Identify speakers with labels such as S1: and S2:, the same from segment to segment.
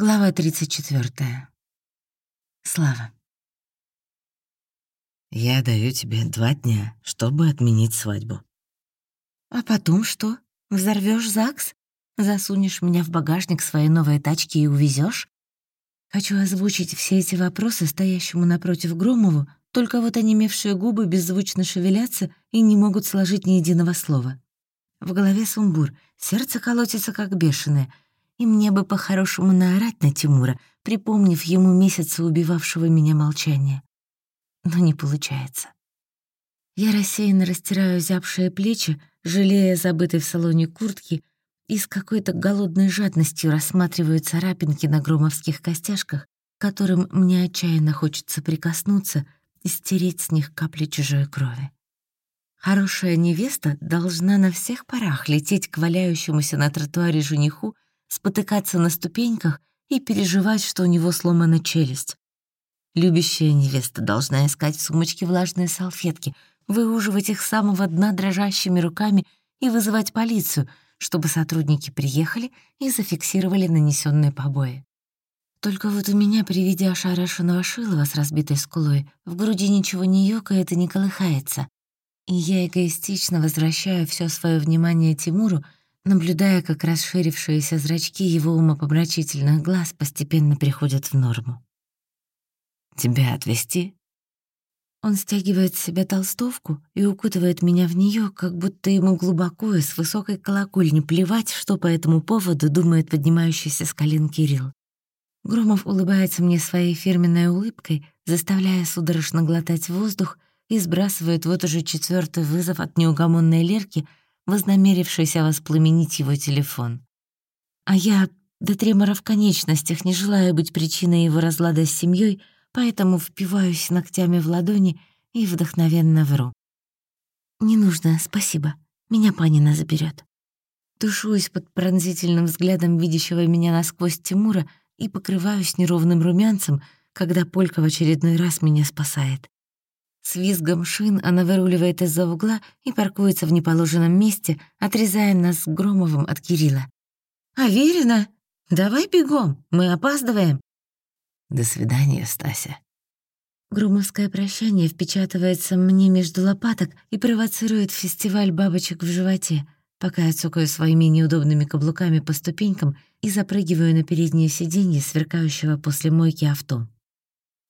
S1: Глава 34. Слава.
S2: Я даю тебе два дня, чтобы отменить свадьбу.
S1: А потом что? Взорвешь ЗАГС? Засунешь меня в багажник своей новой тачки и увезешь? Хочу озвучить все эти вопросы стоящему напротив Громову, только вот онемевшие губы беззвучно шевелятся и не могут сложить ни единого слова. В голове сумбур, сердце колотится как бешеное — и мне бы по-хорошему наорать на Тимура, припомнив ему месяцы убивавшего меня молчания. Но не получается. Я рассеянно растираю зябшие плечи, жалея забытой в салоне куртки, и с какой-то голодной жадностью рассматриваю царапинки на громовских костяшках, которым мне отчаянно хочется прикоснуться и стереть с них капли чужой крови. Хорошая невеста должна на всех парах лететь к валяющемуся на тротуаре жениху спотыкаться на ступеньках и переживать, что у него сломана челюсть. Любящая невеста должна искать в сумочке влажные салфетки, выуживать их с самого дна дрожащими руками и вызывать полицию, чтобы сотрудники приехали и зафиксировали нанесенные побои. Только вот у меня при виде ошарашенного Шилова с разбитой скулой в груди ничего не ёкает и не колыхается. И я эгоистично возвращаю все свое внимание Тимуру, наблюдая, как расширившиеся зрачки его умопомрачительных глаз постепенно приходят в норму.
S2: «Тебя отвезти?»
S1: Он стягивает с себя толстовку и укутывает меня в нее, как будто ему глубоко и с высокой колокольни плевать, что по этому поводу думает поднимающийся с колен Кирилл. Громов улыбается мне своей фирменной улыбкой, заставляя судорожно глотать воздух и сбрасывает вот уже четвертый вызов от неугомонной Лерки — вознамерившийся воспламенить его телефон. А я до тремора в конечностях не желаю быть причиной его разлада с семьей, поэтому впиваюсь ногтями в ладони и вдохновенно вру. «Не нужно, спасибо. Меня Панина заберет. Тушуюсь под пронзительным взглядом видящего меня насквозь Тимура и покрываюсь неровным румянцем, когда Полька в очередной раз меня спасает. С визгом шин она выруливает из-за угла и паркуется в неположенном месте, отрезая нас Громовым от Кирилла. «Аверина, давай бегом, мы опаздываем».
S2: «До свидания, Стася».
S1: Громовское прощание впечатывается мне между лопаток и провоцирует фестиваль бабочек в животе, пока я цокаю своими неудобными каблуками по ступенькам и запрыгиваю на переднее сиденье сверкающего после мойки авто.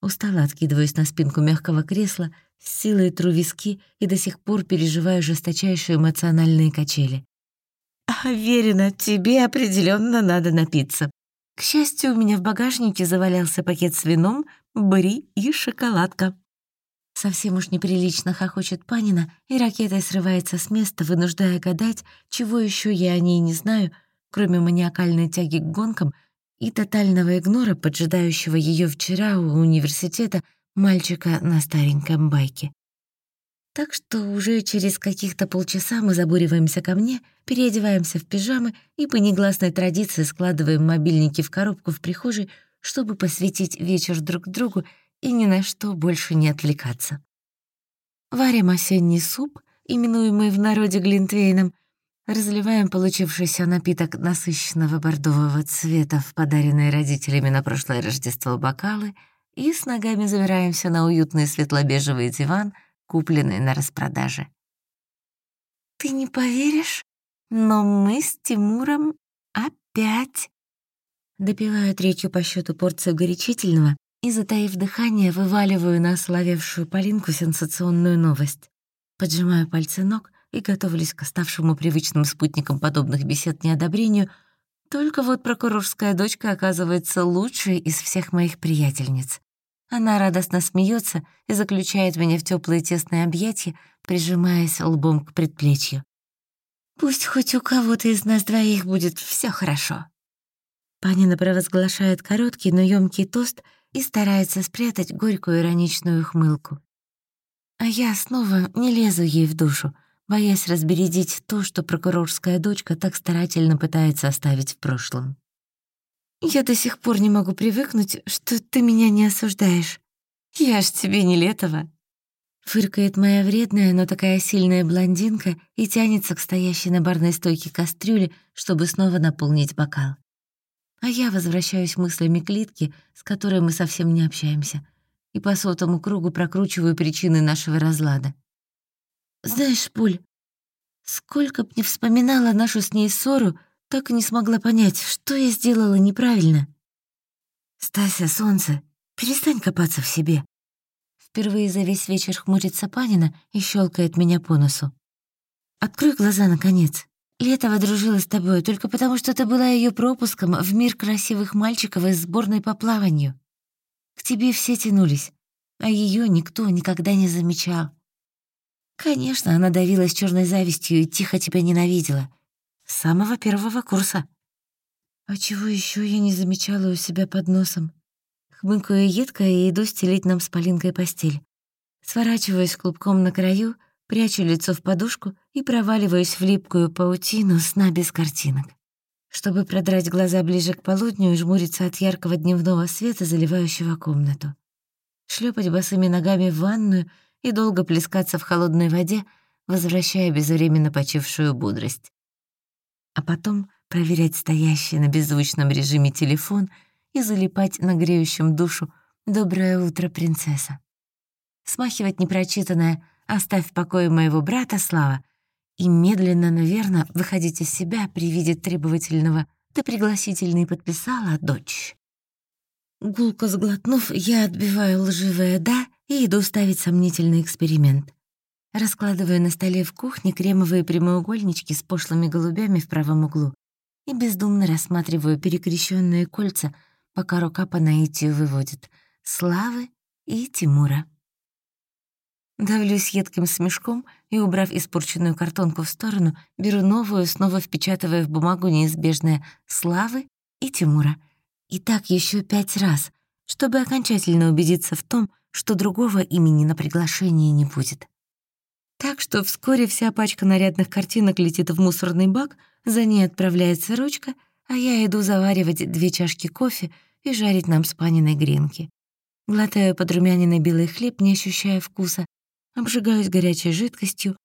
S1: Устало откидываюсь на спинку мягкого кресла — с силой тру виски и до сих пор переживаю жесточайшие эмоциональные качели. «Уверена, тебе определенно надо напиться». К счастью, у меня в багажнике завалялся пакет с вином, бри и шоколадка. Совсем уж неприлично хохочет Панина, и ракетой срывается с места, вынуждая гадать, чего еще я о ней не знаю, кроме маниакальной тяги к гонкам и тотального игнора, поджидающего ее вчера у университета мальчика на стареньком байке. Так что уже через каких-то полчаса мы забуриваемся ко мне, переодеваемся в пижамы и по негласной традиции складываем мобильники в коробку в прихожей, чтобы посвятить вечер друг другу и ни на что больше не отвлекаться. Варим осенний суп, именуемый в народе глинтвейном, разливаем получившийся напиток насыщенного бордового цвета в подаренные родителями на прошлое Рождество бокалы — и с ногами забираемся на уютный светло-бежевый диван, купленный на распродаже. «Ты не поверишь, но мы с Тимуром опять...» Допиваю третью по счету порцию горячительного и, затаив дыхание, вываливаю на ословевшую Полинку сенсационную новость. Поджимаю пальцы ног и готовлюсь к оставшему привычным спутникам подобных бесед неодобрению, только вот прокурорская дочка оказывается лучшей из всех моих приятельниц. Она радостно смеется и заключает меня в теплые тесные объятия, прижимаясь лбом к предплечью. «Пусть хоть у кого-то из нас двоих будет все хорошо». Панина провозглашает короткий, но ёмкий тост и старается спрятать горькую ироничную ухмылку. А я снова не лезу ей в душу, боясь разбередить то, что прокурорская дочка так старательно пытается оставить в прошлом. Я до сих пор не могу привыкнуть, что ты меня не осуждаешь. Я ж тебе не летова. Фыркает моя вредная, но такая сильная блондинка и тянется к стоящей на барной стойке кастрюле, чтобы снова наполнить бокал. а я возвращаюсь мыслями к Литке, с которой мы совсем не общаемся, и по сотому кругу прокручиваю причины нашего разлада. Знаешь, Поль, сколько б не вспоминала нашу с ней ссору, так и не смогла понять, что я сделала неправильно. «Стася, солнце, перестань копаться в себе». Впервые за весь вечер хмурится Панина и щелкает меня по носу. «Открой глаза, наконец. Летова дружила с тобой только потому, что ты была ее пропуском в мир красивых мальчиков из сборной по плаванию. К тебе все тянулись, а ее никто никогда не замечал. Конечно, она давилась черной завистью и тихо тебя ненавидела. С самого первого курса. А чего еще я не замечала у себя под носом? Хмыкаю едко и иду стелить нам с Полинкой постель. Сворачиваюсь клубком на краю, прячу лицо в подушку и проваливаюсь в липкую паутину сна без картинок. Чтобы продрать глаза ближе к полудню и жмуриться от яркого дневного света, заливающего комнату. Шлепать босыми ногами в ванную и долго плескаться в холодной воде, возвращая безвременно почившую бодрость. А потом проверять стоящий на беззвучном режиме телефон и залипать на греющем душу «Доброе утро, принцесса». Смахивать непрочитанное «Оставь в покое моего брата, Слава», и медленно, наверное, выходить из себя при виде требовательного «Ты пригласительный подписала, дочь?» Гулко сглотнув, я отбиваю лживое «да» и иду ставить сомнительный эксперимент. Раскладываю на столе в кухне кремовые прямоугольнички с пошлыми голубями в правом углу и бездумно рассматриваю перекрещенные кольца, пока рука по наитию выводит Славы и Тимура. Давлюсь едким смешком и, убрав испорченную картонку в сторону, беру новую, снова впечатывая в бумагу неизбежное «Славы» и «Тимура». И так еще пять раз, чтобы окончательно убедиться в том, что другого имени на приглашении не будет. Так что вскоре вся пачка нарядных картинок летит в мусорный бак, за ней отправляется ручка, а я иду заваривать две чашки кофе и жарить нам с паниной гренки. Глотаю подрумяненный белый хлеб, не ощущая вкуса, обжигаюсь горячей жидкостью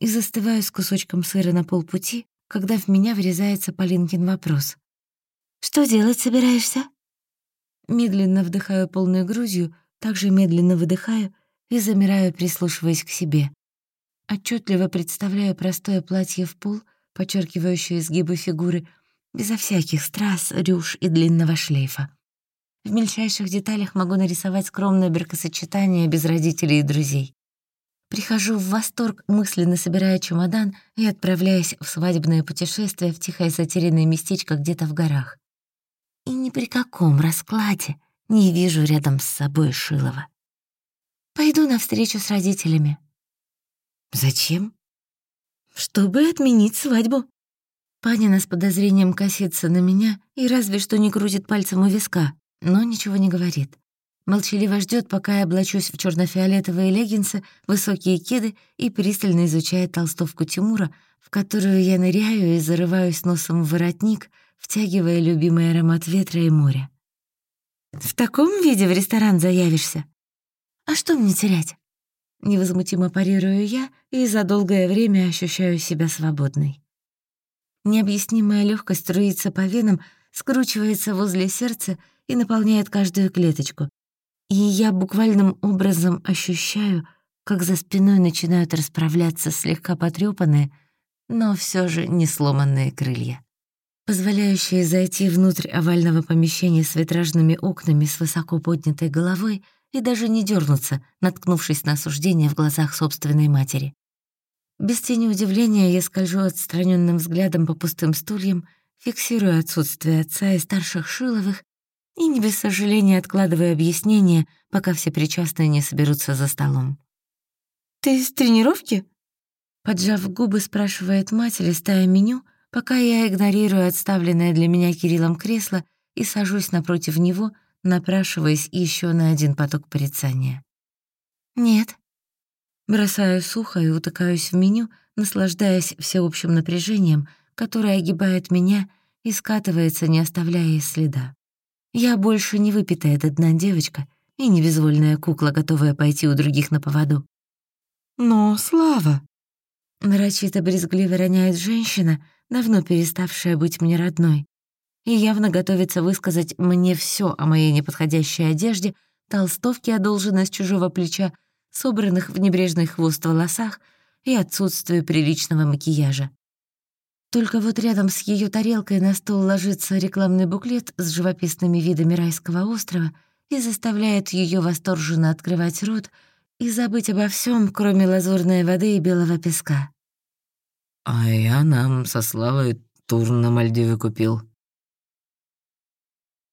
S1: и застываю с кусочком сыра на полпути, когда в меня врезается Полинкин вопрос. «Что делать собираешься?» Медленно вдыхаю полной грудью, также медленно выдыхаю и замираю, прислушиваясь к себе. Отчетливо представляю простое платье в пол, подчеркивающее изгибы фигуры, безо всяких страз, рюш и длинного шлейфа. В мельчайших деталях могу нарисовать скромное бракосочетание без родителей и друзей. Прихожу в восторг, мысленно собирая чемодан и отправляясь в свадебное путешествие в тихое затерянное местечко где-то в горах. И ни при каком раскладе не вижу рядом с собой Шилова. Пойду на встречу с родителями, «Зачем?» «Чтобы отменить свадьбу». Панина с подозрением косится на меня и разве что не крутит пальцем у виска, но ничего не говорит. Молчаливо ждет, пока я облачусь в черно фиолетовые леггинсы, высокие кеды и пристально изучает толстовку Тимура, в которую я ныряю и зарываюсь носом в воротник, втягивая любимый аромат ветра и моря. «В таком виде в ресторан заявишься? А что мне терять?» Невозмутимо парирую я и за долгое время ощущаю себя свободной. Необъяснимая легкость струится по венам, скручивается возле сердца и наполняет каждую клеточку. И я буквальным образом ощущаю, как за спиной начинают расправляться слегка потрёпанные, но все же не сломанные крылья, позволяющие зайти внутрь овального помещения с витражными окнами с высоко поднятой головой — и даже не дернуться, наткнувшись на осуждение в глазах собственной матери. Без тени удивления я скольжу отстраненным взглядом по пустым стульям, фиксирую отсутствие отца и старших Шиловых и не без сожаления откладываю объяснение, пока все причастные не соберутся за столом. «Ты с тренировки?» Поджав губы, спрашивает мать, листая меню, пока я игнорирую отставленное для меня Кириллом кресло и сажусь напротив него, напрашиваясь еще на один поток порицания. «Нет». Бросаю сухо и утыкаюсь в меню, наслаждаясь всеобщим напряжением, которое огибает меня и скатывается, не оставляя и следа. Я больше не выпитая до дна девочка и не безвольная кукла, готовая пойти у других на поводу. «Но, Слава!» Нарочито брезгливо роняет женщина, давно переставшая быть мне родной. И явно готовится высказать мне все о моей неподходящей одежде, толстовке, одолженной с чужого плеча, собранных в небрежный хвост волосах и отсутствию приличного макияжа. Только вот рядом с ее тарелкой на стол ложится рекламный буклет с живописными видами райского острова и заставляет ее восторженно открывать рот и забыть обо всем, кроме лазурной воды и белого песка.
S2: «А я нам со Славой тур на Мальдивы купил»,